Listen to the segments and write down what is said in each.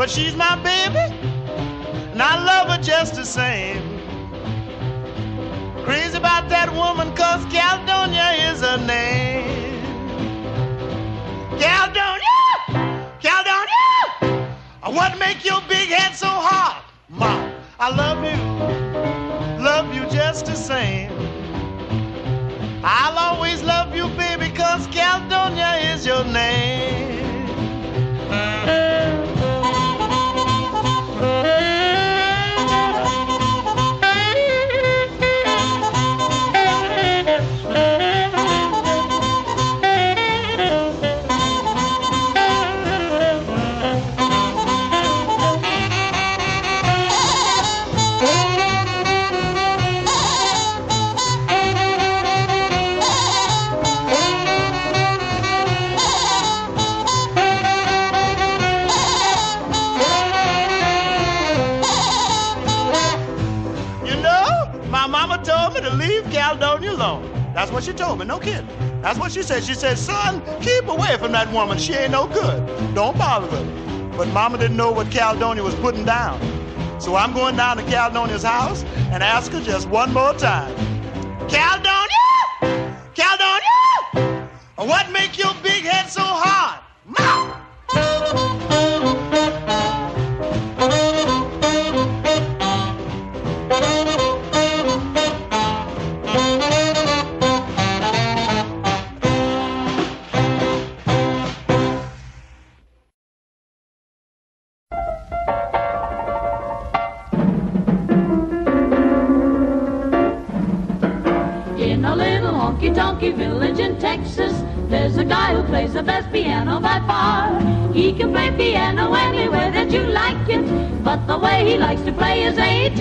But she's my baby, what she said. She said, son, keep away from that woman. She ain't no good. Don't bother her. But mama didn't know what Caledonia was putting down. So I'm going down to Caledonia's house and ask her just one more time.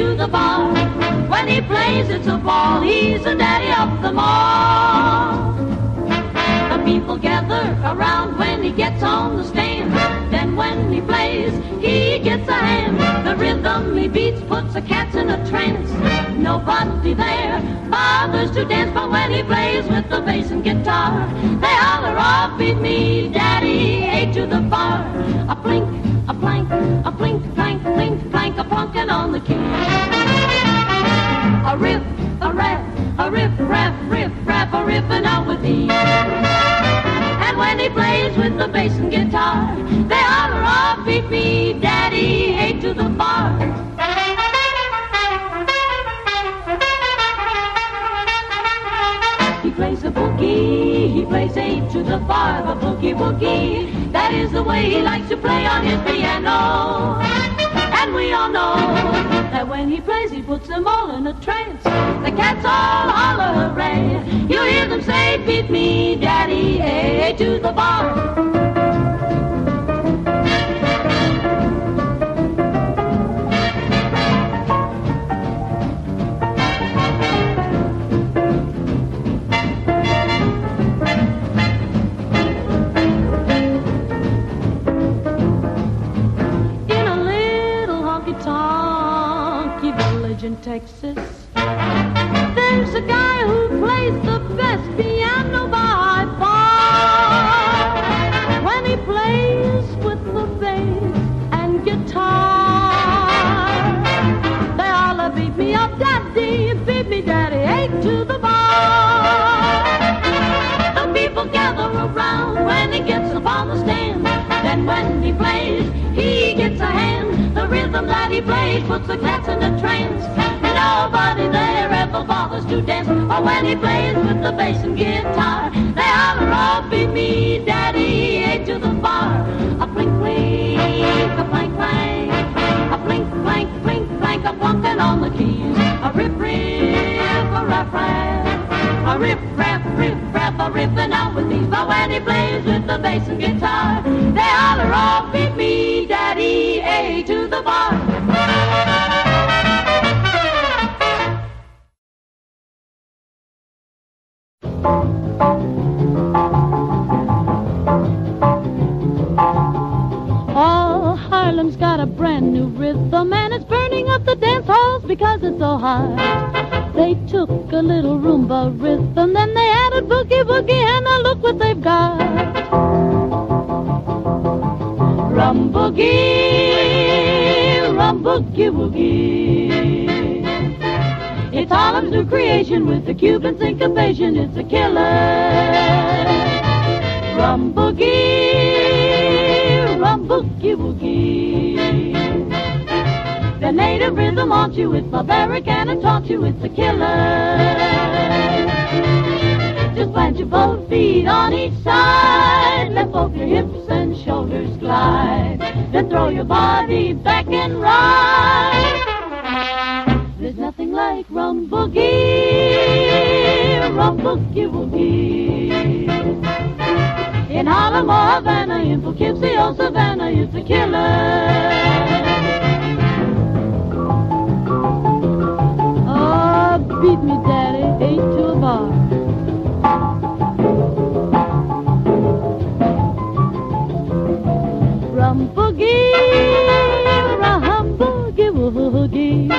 To the bar. When he plays, it's a ball. He's the daddy of them all. The people gather around when he gets on the stand. Then when he plays, he gets a hand. The rhythm he beats puts the cats in a trance. Nobody there bothers to dance, but when he plays with the bass and guitar, they holler, "Oh, beat me, Daddy, eight to the bar." A blink, a plank, a blink, plank, blink, plank, a plunking on the key. A riff, a rap, a riff, rap, riff, rap, a riffing out with ease. And when he plays with the bass and guitar, they holler, "Oh, beat me, Daddy, eight to the bar." He plays a boogie, he plays eight to the bar, the boogie woogie. That is the way he likes to play on his piano. And we all know that when he plays, he puts them all in a trance. The cats all holler hooray. You hear them say, beat me, daddy, eight to the bar. Texas. There's a guy who plays the best piano by far. When he plays with the bass and guitar, they all beat me up, daddy, beat me, daddy, eight to the bar. The people gather around when he gets up on the stand. Then when he plays, he gets a hand. The rhythm that he plays puts the cats in a trance And nobody there ever bothers to dance. Or when he plays with the bass and guitar, they holler, oh, beat me, daddy, eight to the bar. A blink, blink, a plank, plank, a blink, plank, blink, plank, a plunking on the keys. A rip, rip, a rap, rap, a rip, rap, rip, rap, a ripping out with these. But when he plays with the bass and guitar, they holler, oh, beat me, to the bar. Oh, Harlem's got a brand new rhythm and it's burning up the dance halls because it's so hot. They took a little rumba rhythm, then they added boogie woogie, and now look what they've got. Boogie, rum boogie woogie. It's Harlem's new creation with the Cuban syncopation. It's a killer. Rum boogie, rum boogie woogie. The native rhythm haunts you. It's barbaric and it taunts you. It's a killer. Just plant your both feet on each side. Let both your hips glide. Then throw your body back and ride. There's nothing like rum boogie, rum boogie woogie. In Harlem or Havana, in Poughkeepsie or Savannah, it's a killer. Oh, beat me, Daddy, eight to a bar. Boogie, woogie.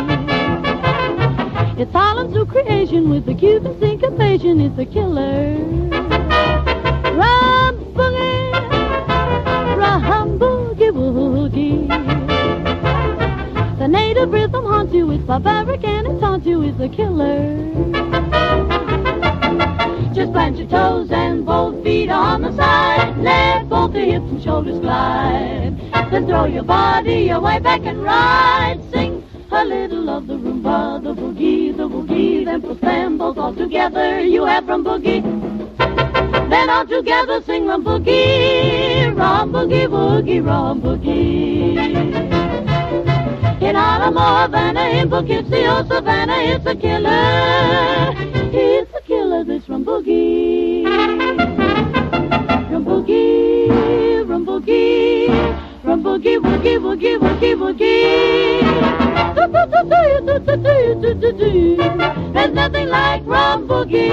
It's Harlem's new creation with the Cuban syncopation. It's a killer. Rum boogie woogie. The native rhythm haunts you. It's barbaric and it taunts you. It's a killer. Just plant your toes and both feet on the side. Let both the hips and shoulders glide. Then throw your body away back and ride. Sing a little of the rumba, the boogie, the boogie. Then put them both all together. You have rum boogie. Then all together sing rum boogie, rum boogie, boogie, rum boogie. In Harlem or Havana, in Poughkeepsie Savannah, it's a killer. It's a killer, this rum boogie. Rum boogie, rum boogie, rum boogie, woogie, woogie, woogie, woogie. Do, do, do, do, do, do, do, do, do. There's nothing like rum boogie.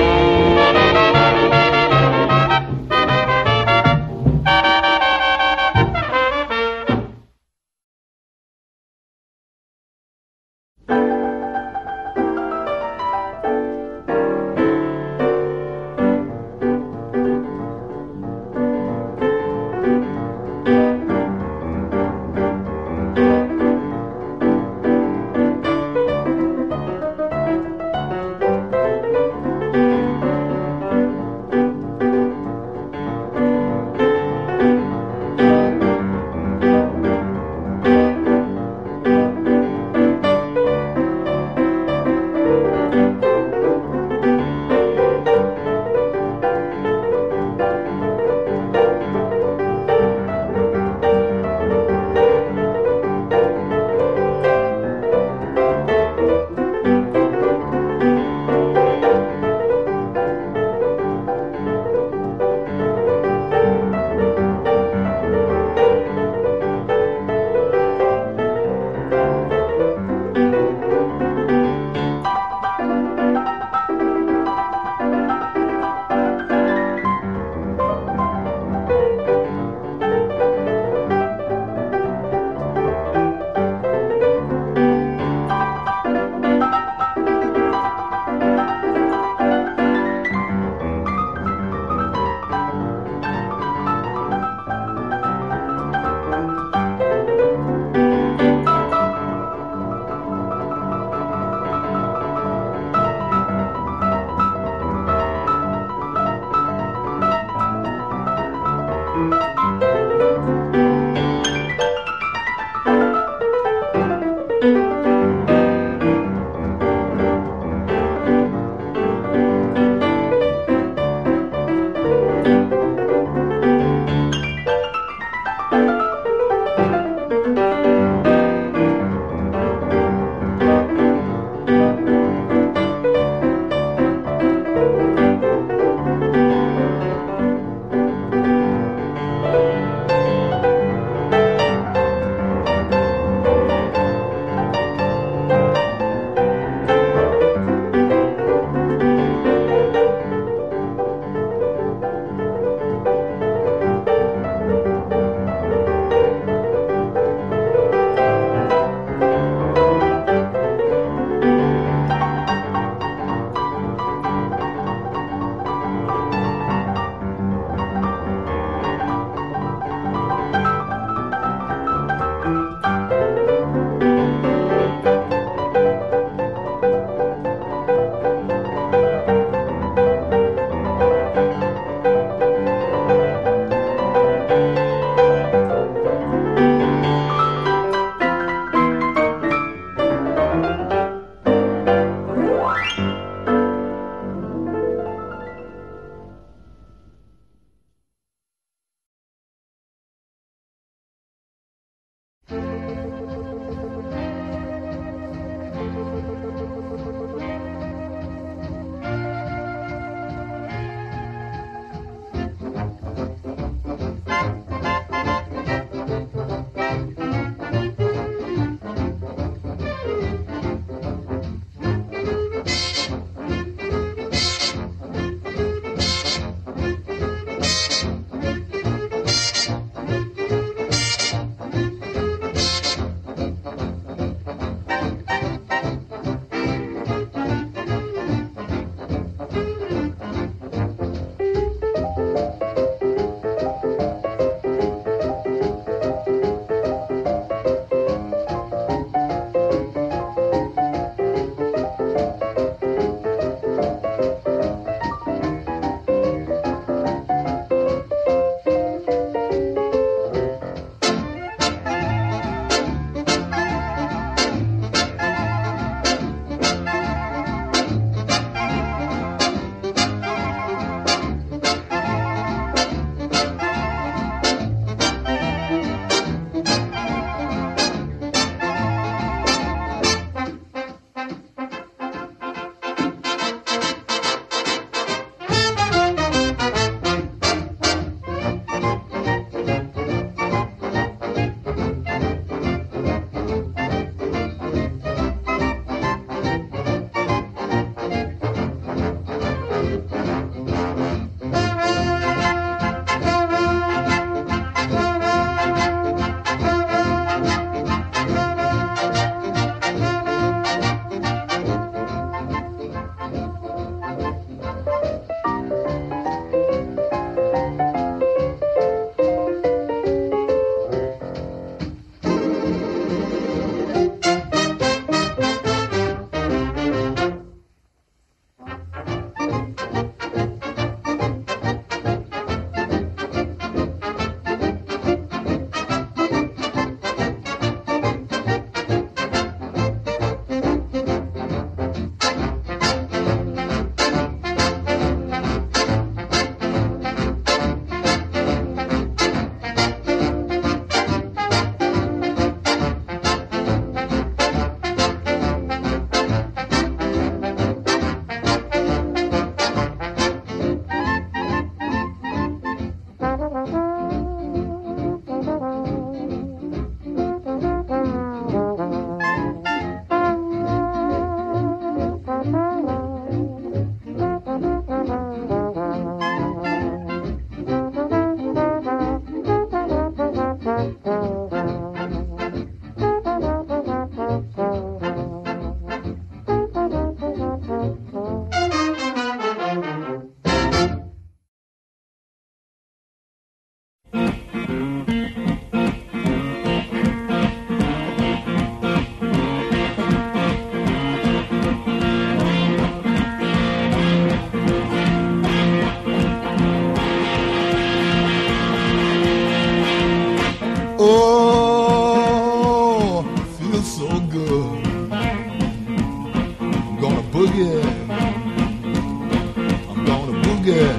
boogie.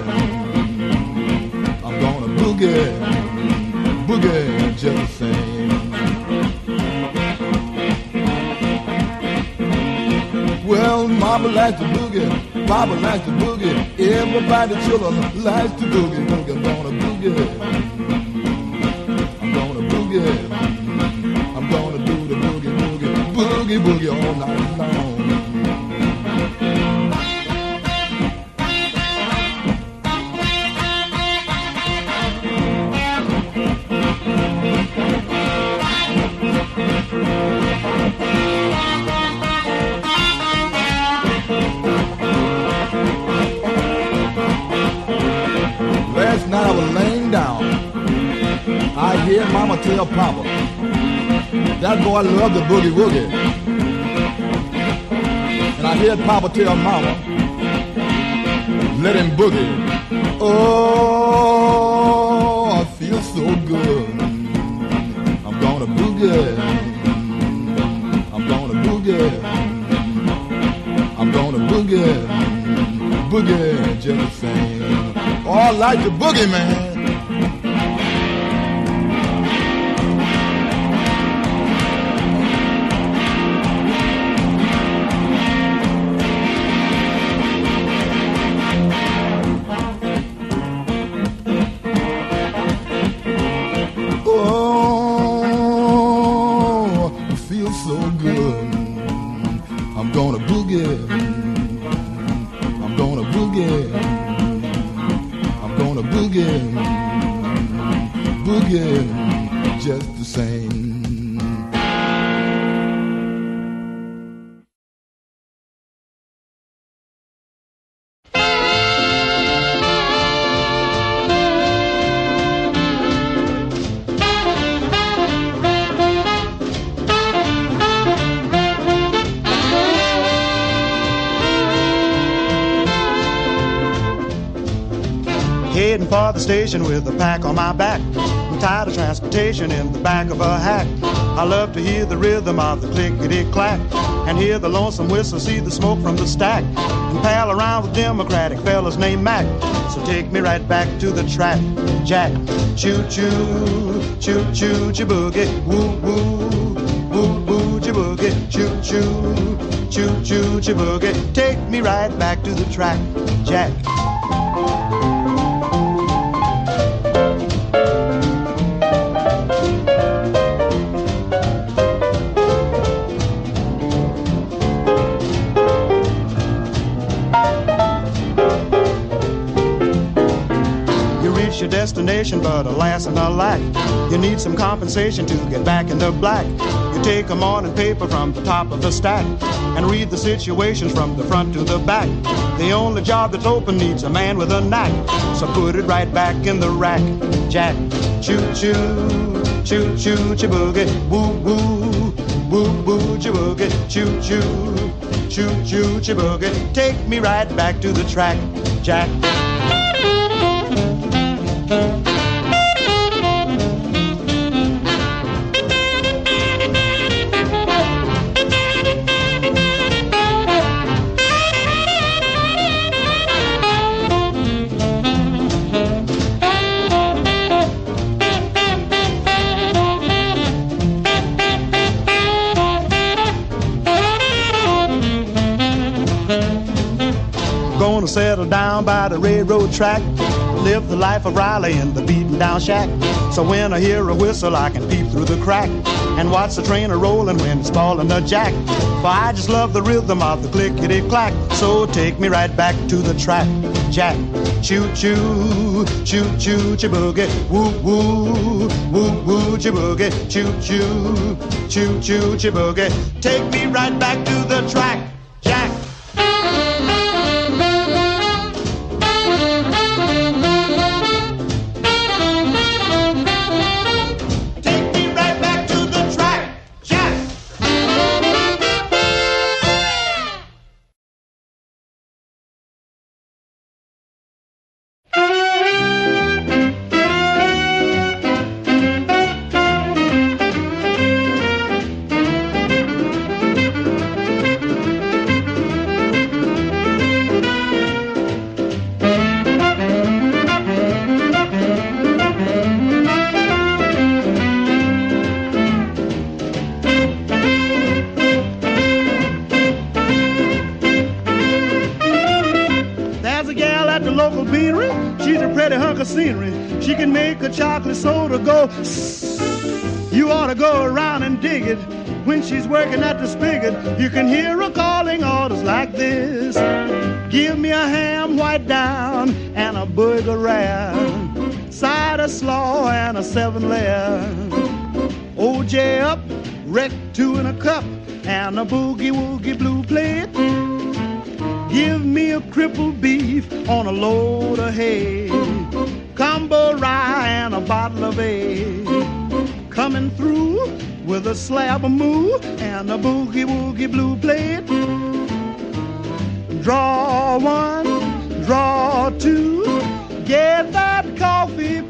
I'm gonna boogie, boogie just the same. Well, Mama likes to boogie, Baba likes to boogie, everybody children likes to boogie, boogie, I'm gonna boogie. I'm gonna boogie. I'm gonna do the boogie, boogie, boogie, boogie all night long. I hear Mama tell Papa, that boy loved the boogie woogie. And I hear Papa tell Mama, let him boogie. Oh, I feel so good. I'm gonna boogie. I'm gonna boogie. I'm gonna boogie. Boogie just the same. Oh, I like the boogie, man. Station with a pack on my back. I'm tired of transportation in the back of a hack. I love to hear the rhythm of the clickety clack and hear the lonesome whistle, see the smoke from the stack, and pal around with Democratic fellas named Mac. So take me right back to the track, Jack. Choo choo, choo choo, boogie, woo woo, woo woo, boogie, choo choo, choo choo, boogie. Take me right back to the track, Jack. You your destination, but alas and alack, you need some compensation to get back in the black. You take a morning paper from the top of the stack and read the situations from the front to the back. The only job that's open needs a man with a knack, so put it right back in the rack, Jack. Choo choo, choo choo, ch'boogie, woo woo, woo woo, ch'boogie, choo choo, choo choo, ch'boogie. Take me right back to the track, Jack. Settle down by the railroad track. Live the life of Riley in the beaten down shack. So when I hear a whistle, I can peep through the crack and watch the train a rolling when it's falling a jack. For I just love the rhythm of the clickety clack. So take me right back to the track, Jack. Choo choo, choo choo, ch'boogie, woo woo, woo woo, ch'boogie, choo choo, choo choo, ch'boogie. Take me right back to the track,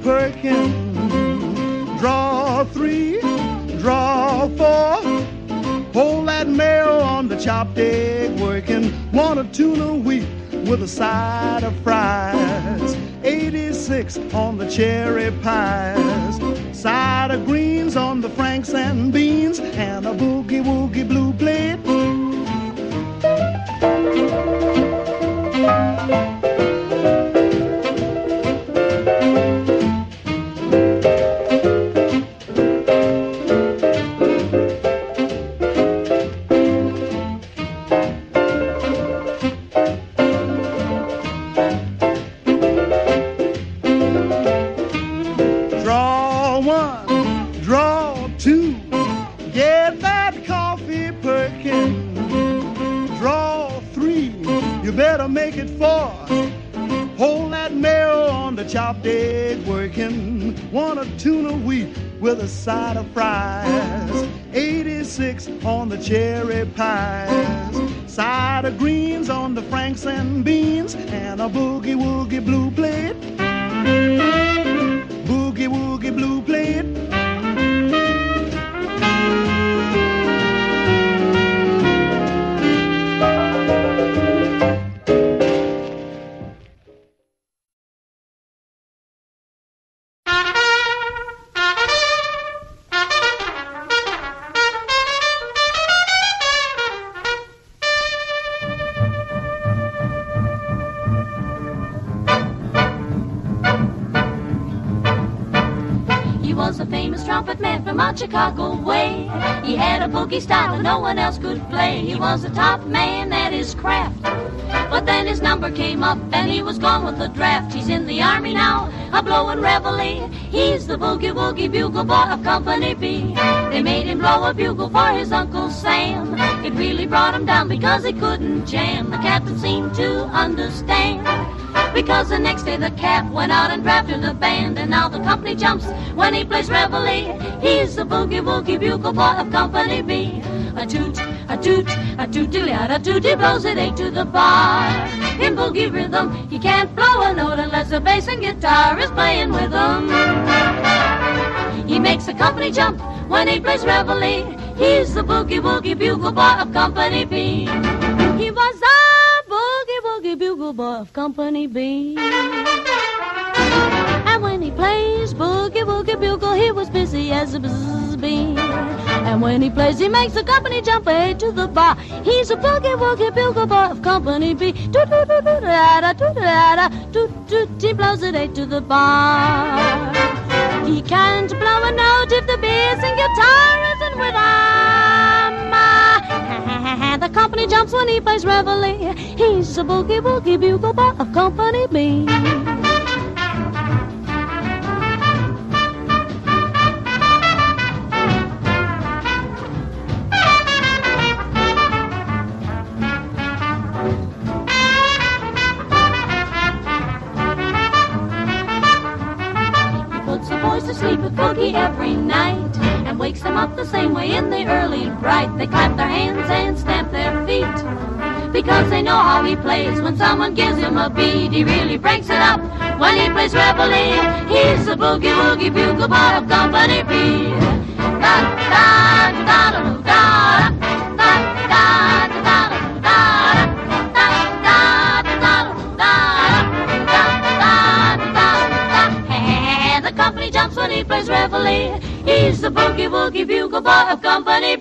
perking. Draw three, draw four. Hold that mail on the chopped egg working. Want a tuna wheat with a side of fries. 86 on the cherry pies. Side of greens on the franks and beans. And a boogie woogie blue plate. Bugle boy of Company B. They made him blow a bugle for his Uncle Sam. It really brought him down because he couldn't jam. The captain seemed to understand. Because the next day the cap went out and drafted a band, and now the company jumps when he plays reveille. He's the boogie woogie bugle boy of Company B. A toot, a toot, a toot a toot, he blows it eight to the bar. In boogie rhythm, he can't blow a note unless the bass and guitar is playing with him. He makes the company jump when he plays reveille. He's the boogie woogie bugle boy of Company B. He was a boogie woogie bugle boy of Company B. And when he plays boogie woogie bugle, he was busy as a buzz bee. And when he plays, he makes the company jump way to the bar. He's a boogie woogie bugle boy of Company B. Doo doo doo doo da da doo da da doo doo. He blows it eight to the bar. He can't blow a bass and guitar isn't with him. The company jumps when he plays reveille. He's a boogie woogie bugle boy of Company B. boogie every night and wakes them up the same way in the early bright. They clap their hands and stamp their feet because they know how he plays. When someone gives him a beat, he really breaks it up. When he plays reveille, he's the boogie woogie bugle boy of Company B. Da da da da da The boogie woogie bugle boy of Company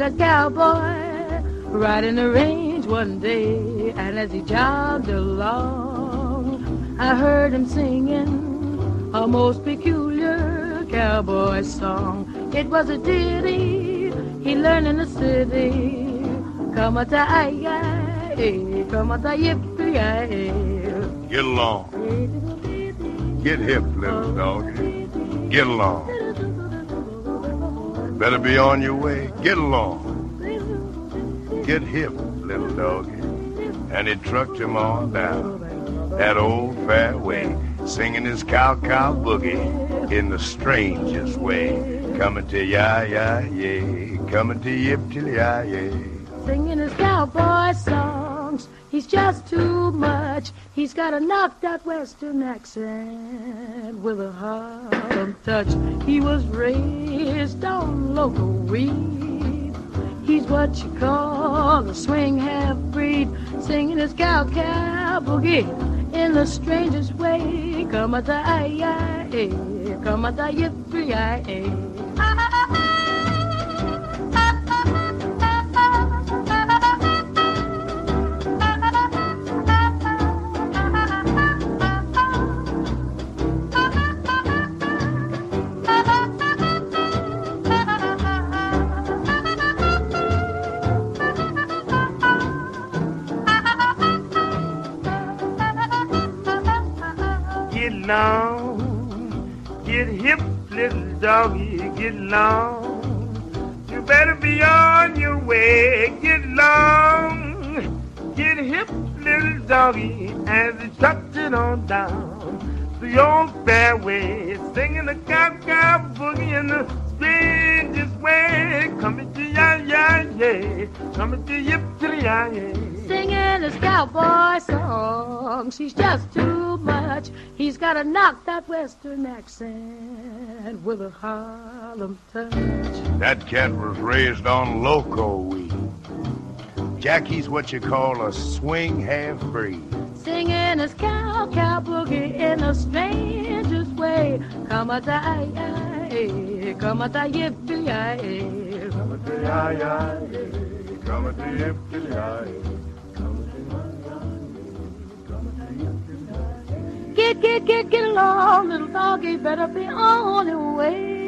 met a cowboy riding the range one day. And as he jogged along, I heard him singing a most peculiar cowboy song. It was a ditty he learned in the city. Come a ta come a yippee Get along. Get hip, little dog. Get along. Better be on your way. Get along. Get hip, little doggy. And he trucked him on down that old fairway, singing his cow cow boogie in the strangest way. Coming to ya ya yay, coming to yip till ya yay. singing his cowboy songs. He's just too much. He's got a knocked out western accent with a Harlem touch. He was raised on loco weed. He's what you call a swing half breed, singing his cow boogie in the strangest way. Come a da ay come a da yippee ay get long. You better be on your way. Get long, get hip, little doggy, as he tucked it on down the old fairway, singing the cow cow boogie in the strangest way. Coming to ya ya yeah, coming to yip to ya yeah. Singing his cowboy song. She's just too much. He's got to knock that western accent with a Harlem touch. That cat was raised on loco weed. Jackie's what you call a swing half breed. Singing his cow cow boogie in a stranger's way. Come a die, come a die, yippee, Come a aye, come a day, yippee, Get, get, get, get along, little doggy, better be on your way.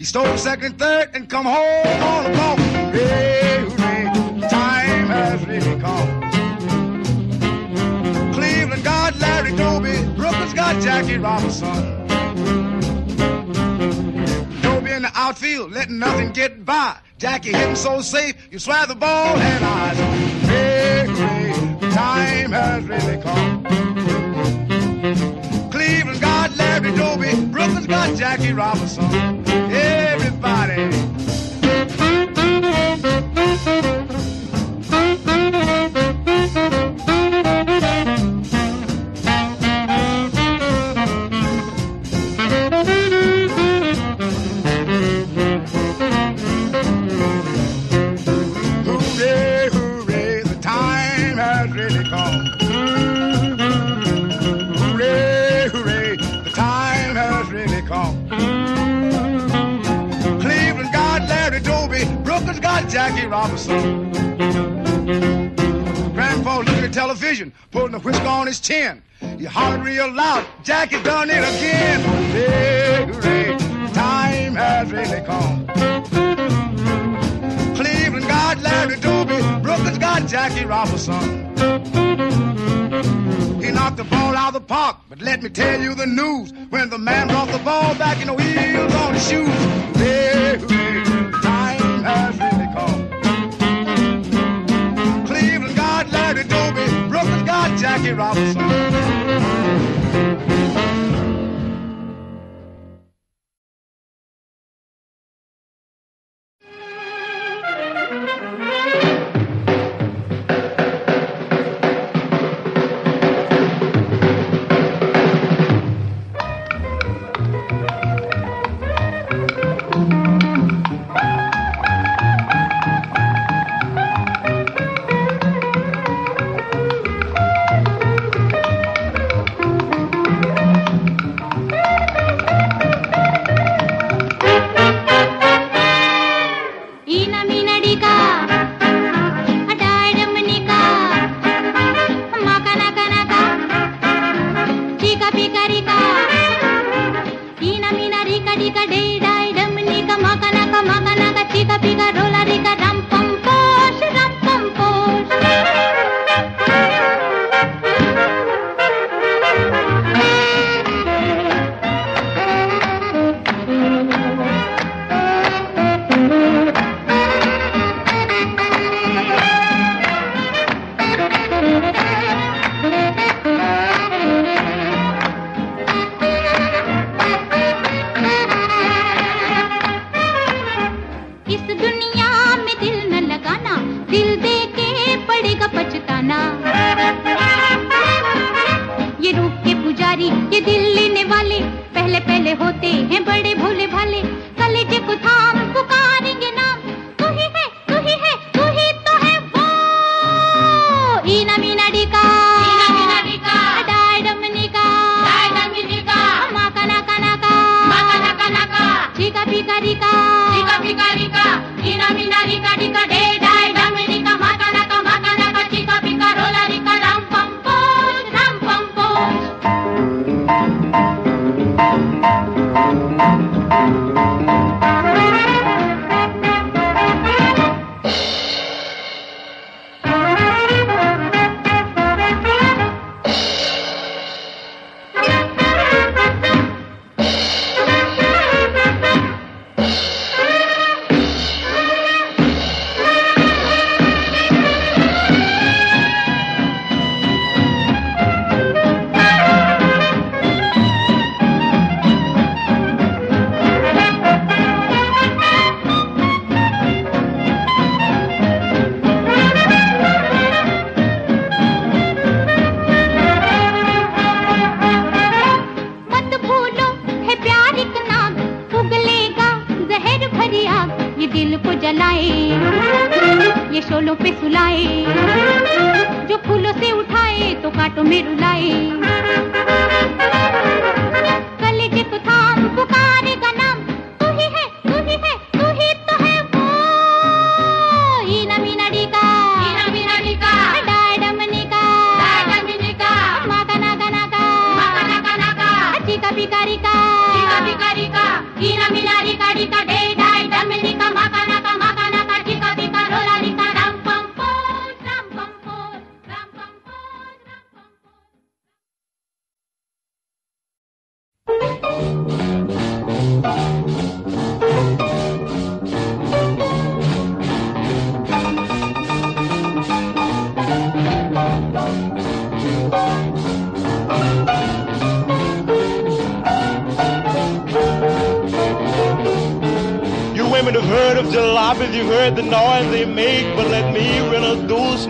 He stole second third and come home on a walk. Hooray, hooray, the time has really come. Cleveland got Larry Doby, Brooklyn's got Jackie Robinson. Doby in the outfield, letting nothing get by. Jackie hitting so safe, you swear the ball had eyes. Hey, hey, the time has really come. Cleveland got Larry Doby, Brooklyn's got Jackie Robinson. Everybody. vision, pulling the whisker on his chin. He hollered real loud, Jackie done it again. Victory, time has really come. Cleveland got Larry Doby, Brooklyn's got Jackie Robinson. He knocked the ball out of the park, but let me tell you the news. When the man brought the ball back, you know, heels on his shoes. Victory. Jackie Robinson.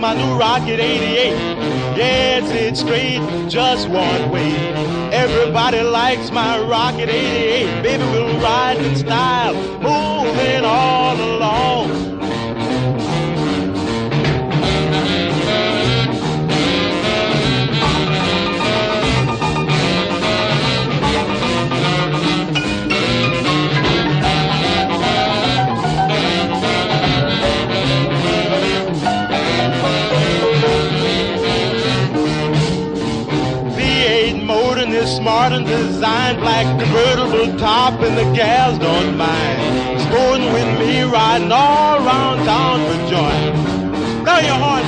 my new Rocket 88. yes, it's straight, just one way. Everybody likes my Rocket 88. Baby, we'll ride in style, moving on. Designed, black convertible top, and the gals don't mind. Sporting with me, riding all around town for joy. Blow your horn,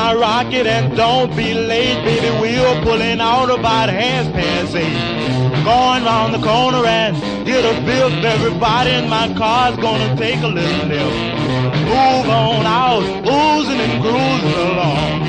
In my rocket and don't be late, baby. We're pulling out about half past eight. Going round the corner and get a biff. Everybody in my car's gonna take a little nip. Move on out, oozing and cruising along.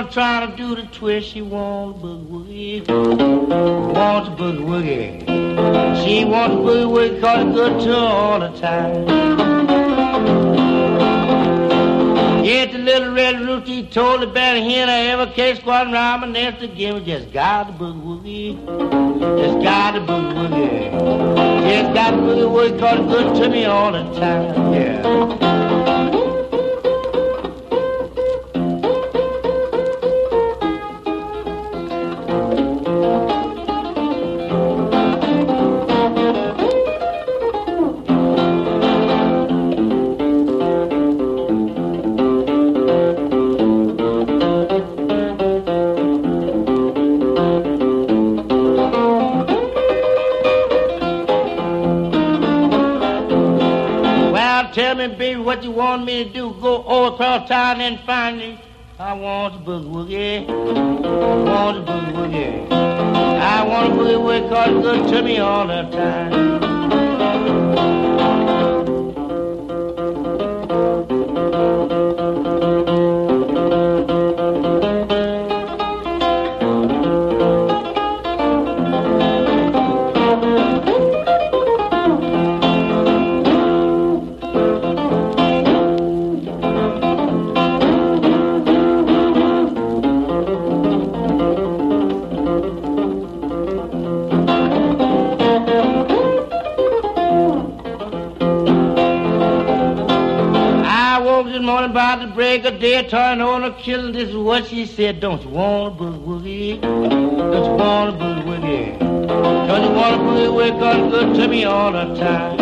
Corner trying to do the twist. She wants a boogie woogie. Wants a boogie woogie. She wants a boogie woogie cause it's good to her all the time. Yet the little red rooster he told the better hen I ever came squatting around my nest again. Just got the boogie woogie. Just got the boogie woogie. Just got the boogie woogie cause it's good to me all the time. Yeah. Across town and me? I want a boogie woogie. I want a boogie woogie. I want a boogie woogie cause it's good to me all the time. Turn on a killing. This is what she said. Don't you want a boogie? Don't you want a boogie? Don't you want a boogie woogie? Cause good to me all the time.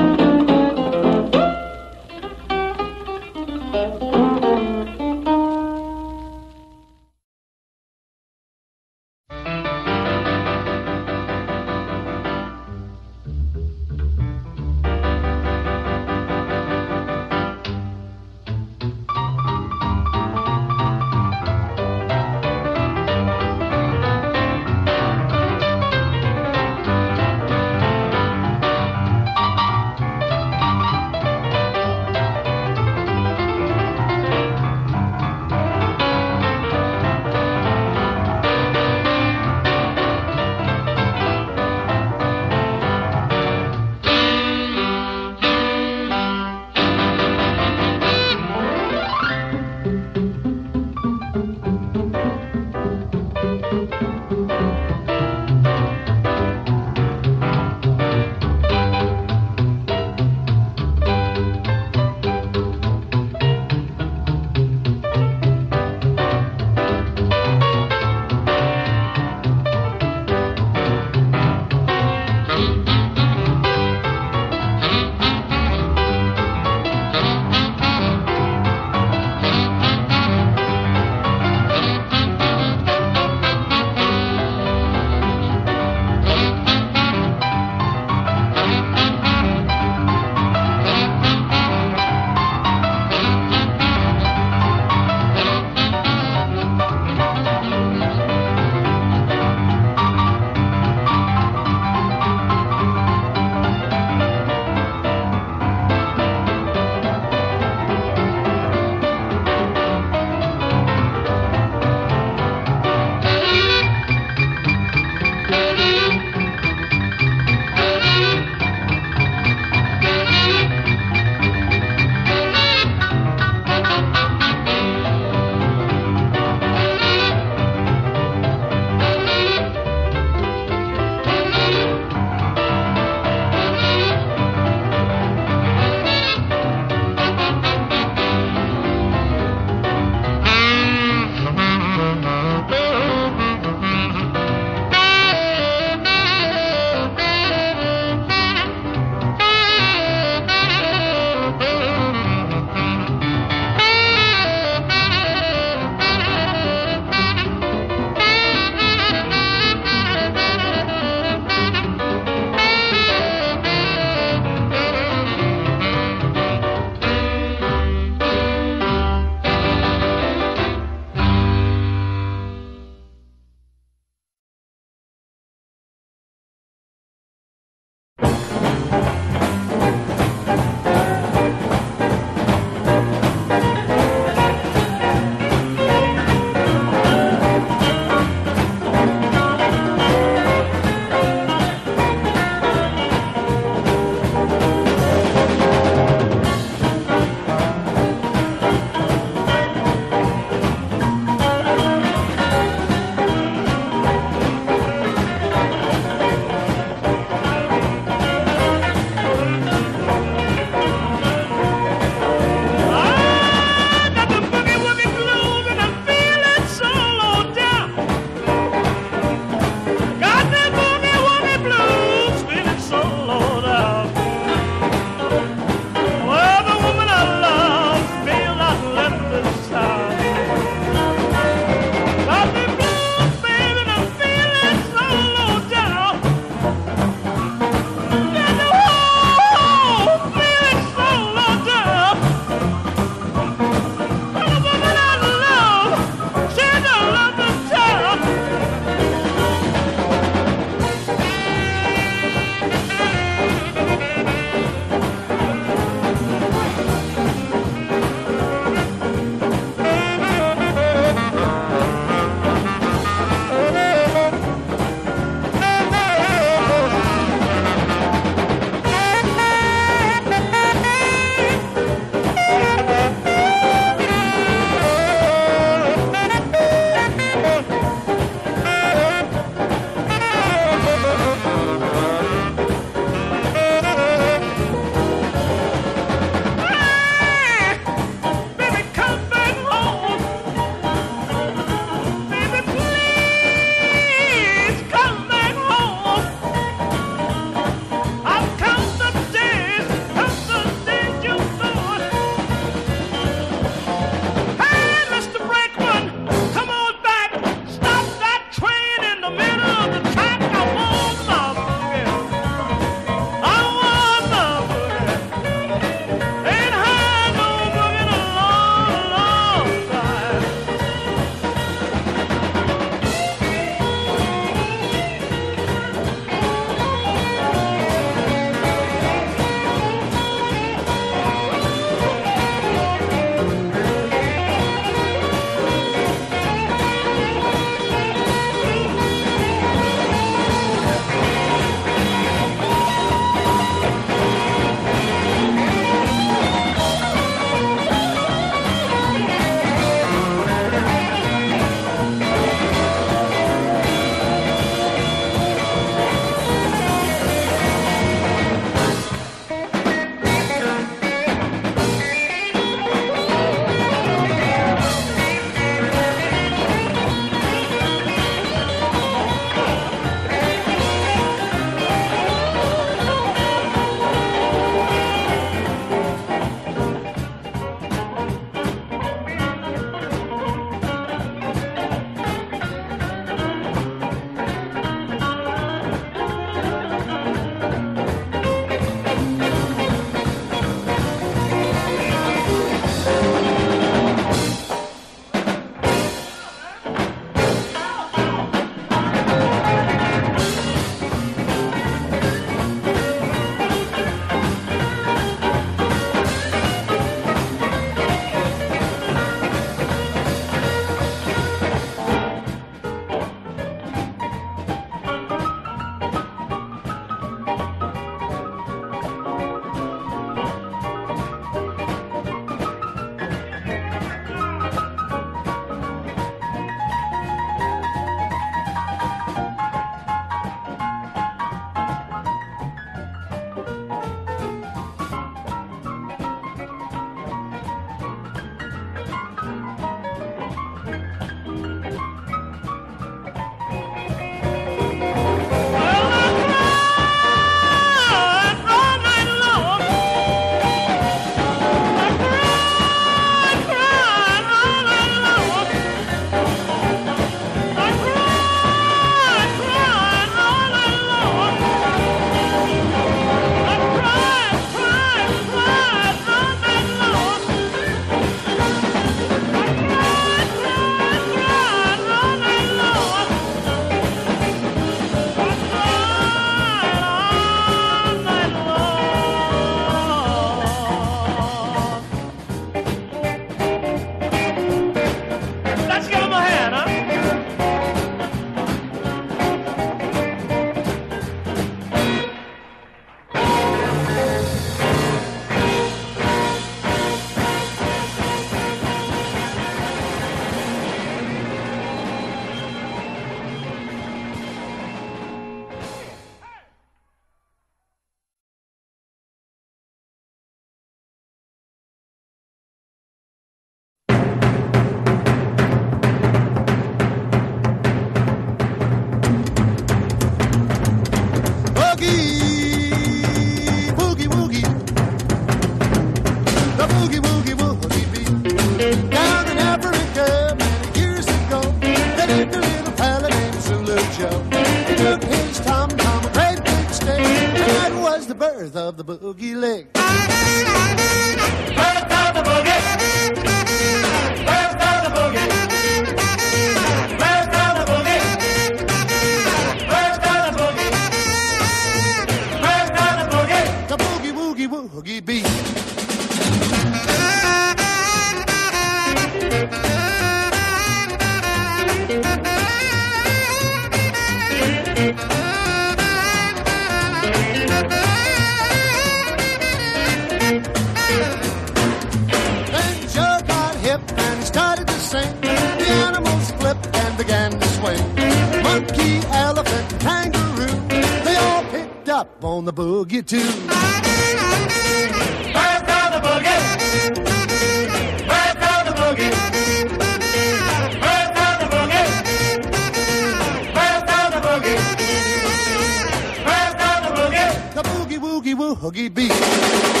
Boogie Beat.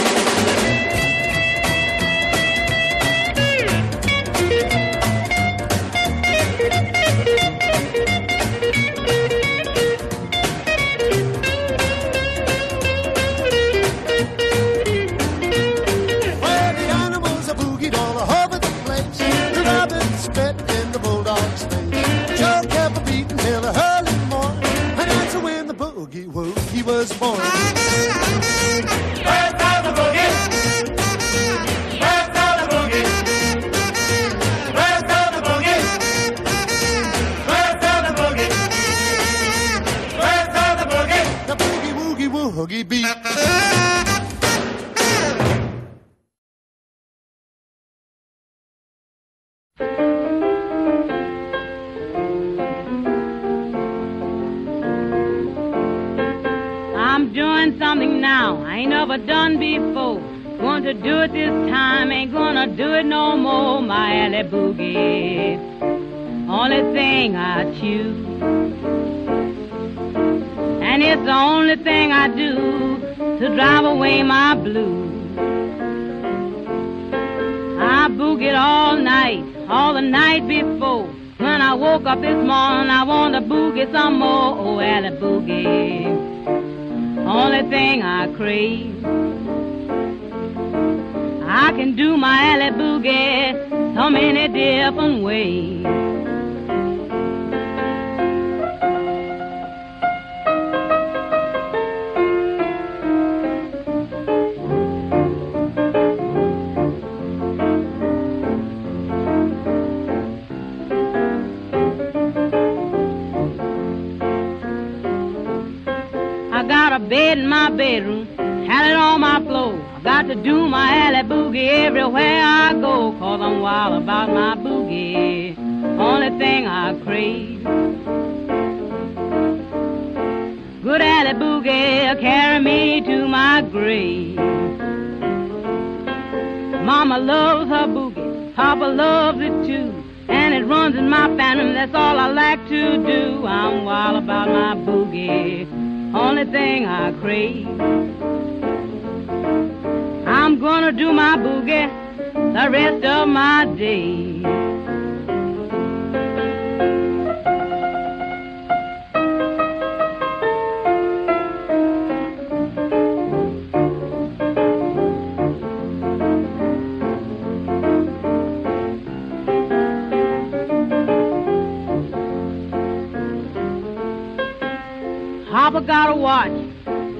Papa got a watch,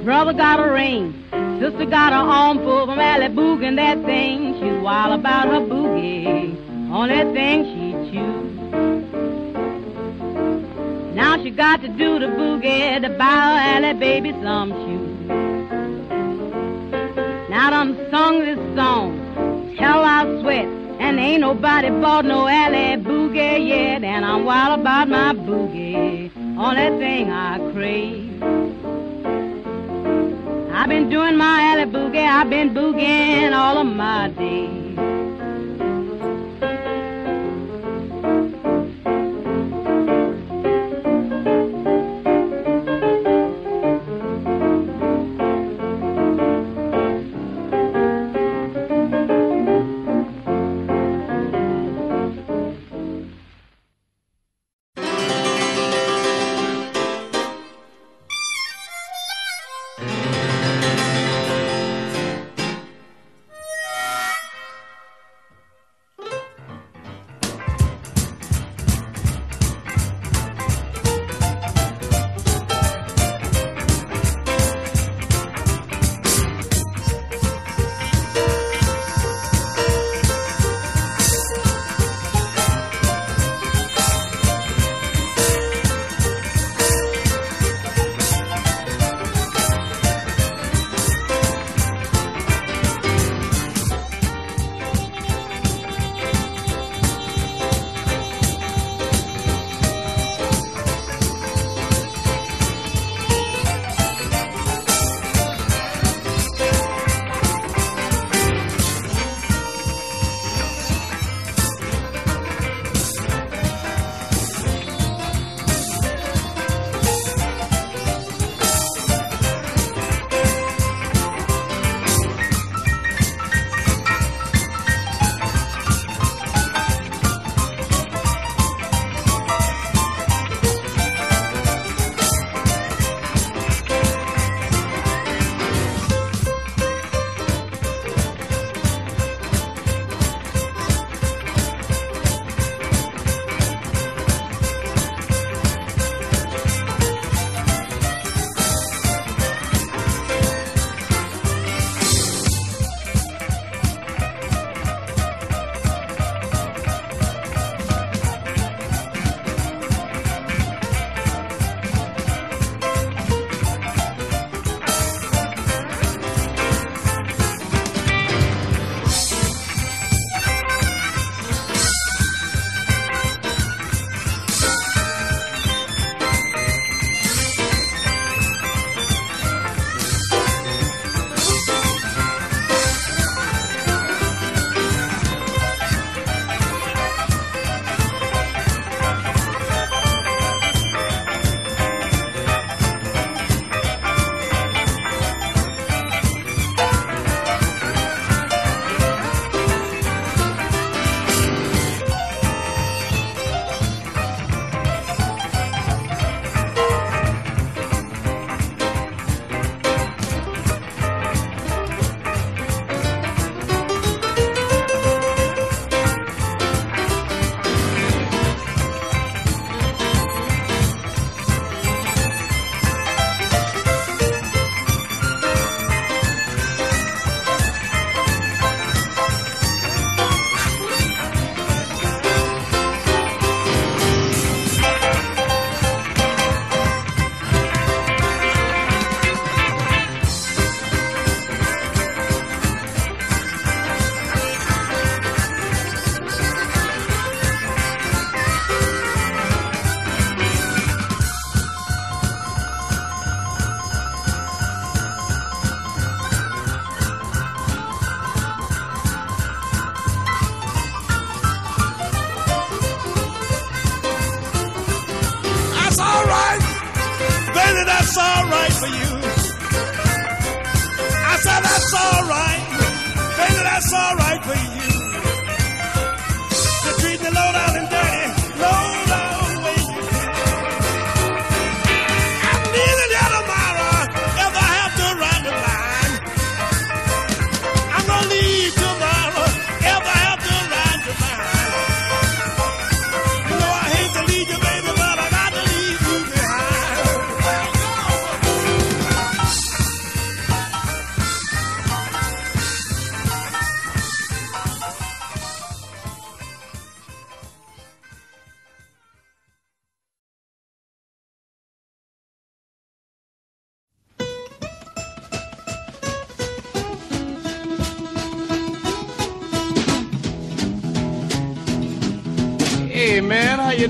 brother got a ring, sister got a armful from Malibu and that thing. She's wild about her boogie, on that thing she chew. Now she got to do the boogie to buy her alley baby some shoes. Now them sung this song, tell I sweat, and ain't nobody bought no alley boogie yet, and I'm wild about my boogie on that thing I crave. I've been doing my alley boogie, I've been boogieing all of my days.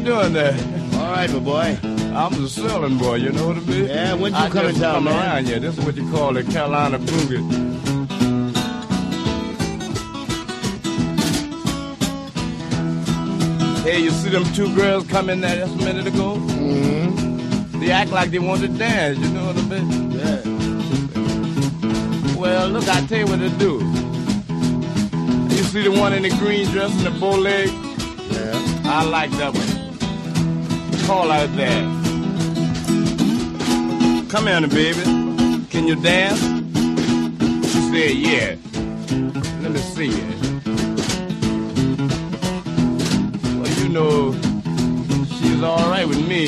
Doing there? All right, my boy. I'm the selling boy, you know what I mean? Yeah, when you I come in just town, come man? around here. This is what you call the Carolina boogie. Hey, you see them two girls come in there just a minute ago? Mm-hmm. They act like they want to dance, you know what I mean? Yeah. Well, look, I tell you what to do. You see the one in the green dress and the bow leg? Yeah. I like that one. Call out there. Come here, baby. Can you dance? She said, yeah. Let me see it. Well, you know, she's all right with me.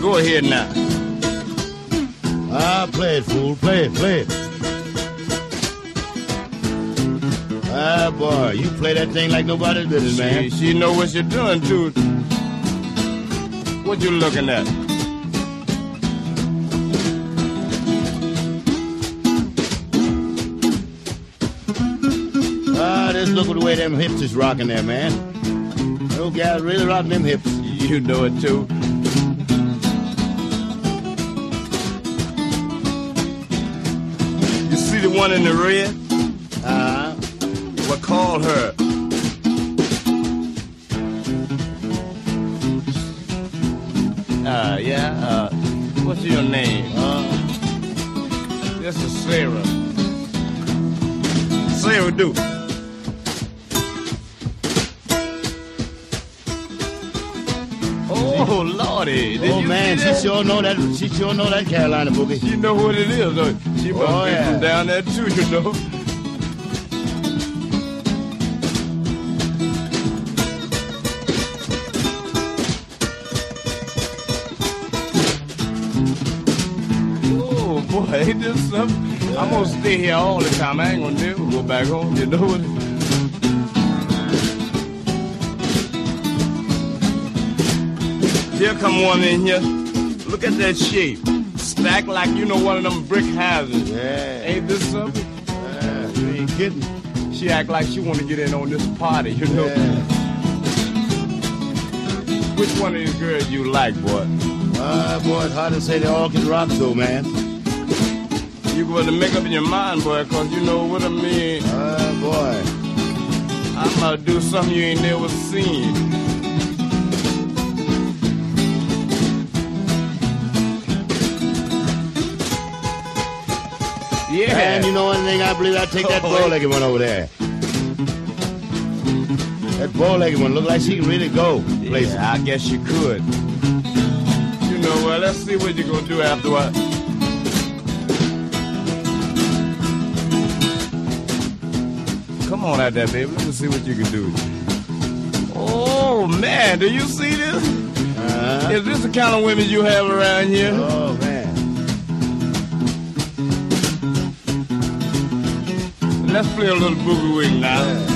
Go ahead now. Ah, play it, fool. Play it, play it. Boy, you play that thing like nobody's business, man. She, she know what you're doing, too. What you looking at? Ah, just look at the way them hips is rocking there, man. Those gals really rocking them hips. You know it, too. You see the one in the red? Call her. Uh, yeah, uh, what's your name? uh, This is Sarah. Sarah do. Oh, Lordy. Did oh man, she sure know that. She sure know that Carolina boogie. She know what it is. though. She must Oh, be yeah. from down there too, you know. This something? I'm gonna stay here all the time. I ain't gonna never go back home. You know what? Here come one in here. Look at that shape. Stacked like you know one of them brick houses. Yeah, Ain't this something? yeah, you ain't kidding. She act like she want to get in on this party, you know. Yeah. Which one of these girls you like, boy? Ah, boy, it's hard to say they all can rock though, man. You to make up in your mind, boy, cause you know what I mean. Ah, boy. I'm gonna do something you ain't never seen. Yeah. And you know one thing, I believe I'd take that Oh, bow-legged one over there. That bow-legged one look like she can really go places. Yeah, I guess you could. You know, well, let's see what you're gonna do afterward. Come on out there, baby. Let me see what you can do. Oh man, do you see this? Uh-huh. Is this the kind of women you have around here? Oh man. Let's play a little boogie wing now.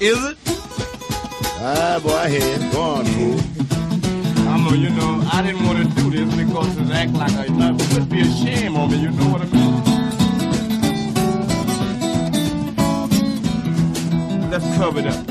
Is it? Ah, boy, I. Go on, fool. I'm a, you know, I didn't want to do this because it act like I a, it would be a shame on me, you know what I mean? Let's cover it up.